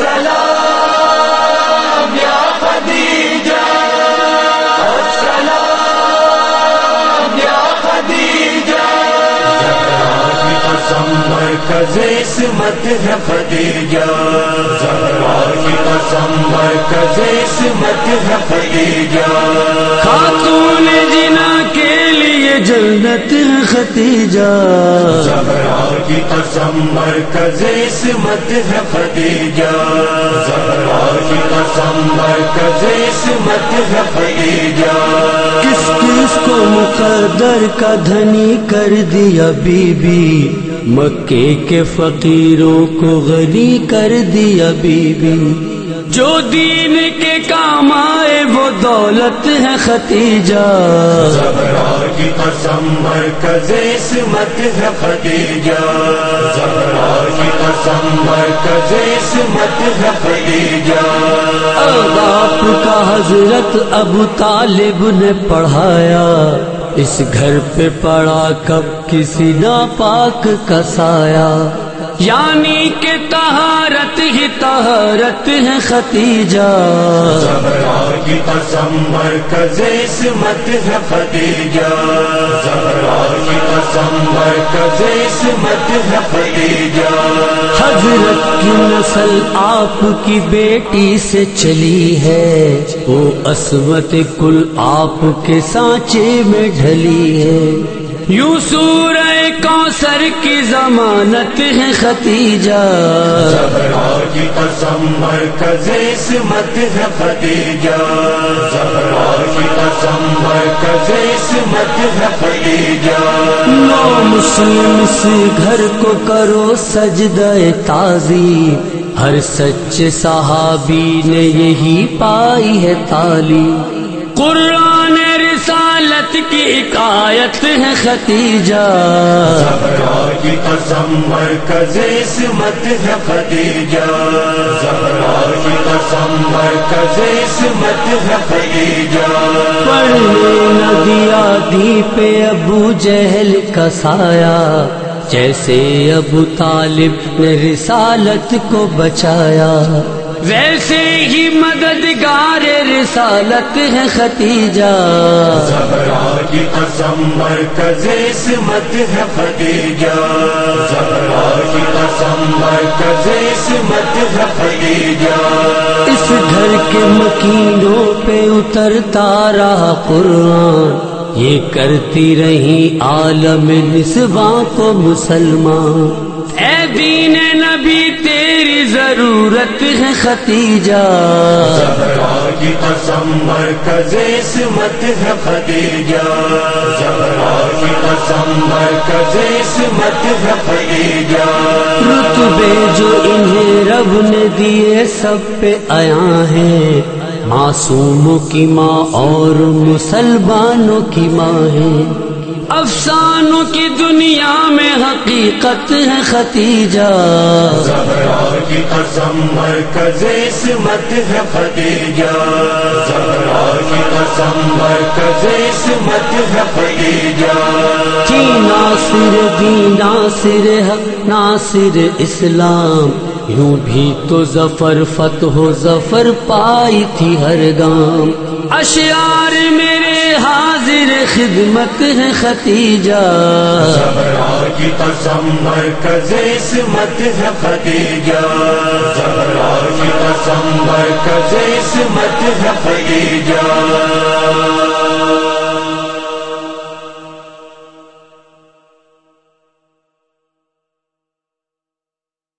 السلام یا خدیجہ السلام یا خدیجہ۔ قسم مرکز عصمت ہے خدیجہ۔ کی قسم مرکز عصمت ہے خدیجہ۔ خاتون جنا لیے جنت ختیجہ زہرا کی قسم مرکز عصمت ہے خدیجہ۔ زہرا کی قسم مرکز عصمت ہے خدیجہ۔ کس کس کو مقدر کا دھنی کر دیا بی بی مکے کے فقیروں کو غنی کر دیا بی بی جو دین کے کام دولت ہے ختیجہ زہرا کی قسم مرکز عصمت ہے خدیجہ۔ زہرا کی قسم مرکز عصمت ہے خدیجہ۔ باپ کا حضرت ابو طالب نے پڑھایا اس گھر پہ پڑا کب کسی ناپاک کا سایہ۔ یعنی کہ تہارت ہی تہارت ہے ختیجہ کی قسم مرکز عصمت ہے خدیجہ۔ زہرا کی قسم مرکز عصمت ہے خدیجہ۔ حضرت کی نسل آپ کی بیٹی سے چلی ہے۔ وہ عصمت کل آپ کے سانچے میں ڈھلی ہے۔ یوں سورہ کوثر کی ضمانت ہے ختیجہ زہرا کی قسم مرکز عصمت ہے خدیجہ۔ زہرا کی قسم مرکز عصمت ہے خدیجہ۔ نو مسلم سے گھر کو کرو سجدہ تازی۔ ہر سچے صحابی نے یہی پائی ہے تالی۔ قرآن رسالت کی حکایت ہے ختیجہ زہرا کی قسم مرکز عصمت ہے خدیجہ زہرا کی قسم مرکز عصمت ہے خدیجہ پڑھنے نہ دیا دی پہ ابو جہل کا سایہ جیسے ابو طالب نے رسالت کو بچایا ویسے ہی مددگار رسالت ہے ختیجہ زہرا کی قسم مرکز عصمت ہے زہرا کی قسم مرکز عصمت ہے خدیجہ۔ اس گھر کے مکینوں پہ اترتا رہا قرآن۔ یہ کرتی رہی عالم نسواں کو مسلمان۔ اے دین نبی تیری ضرورت ہے ختیجہ زہرا کی قسم مرکز عصمت ہے خدیجہ۔ زہرا کی قسم مرکز عصمت ہے خدیجہ۔ رتبے جو انہیں رب نے دیے سب پہ آیا ہے۔ معصوموں کی ماں اور مسلمانوں کی ماں ہے۔ افسانوں کی دنیا میں حقیقت ہے ختیجہ زہرا کی قسم مرکز عصمت ہے خدیجہ۔ زہرا کی قسم مرکز عصمت ہے کی ناصر دین ناصر حق ناصر اسلام۔ یوں بھی تو ظفر فتح و ظفر پائی تھی ہر گام۔ اشعار میرے حاضر خدمت ہے ختیجہ کی قسم مرکز عصمت ہے خدیجہ۔ زہرا کی قسم مرکز عصمت ہے خدیجہ۔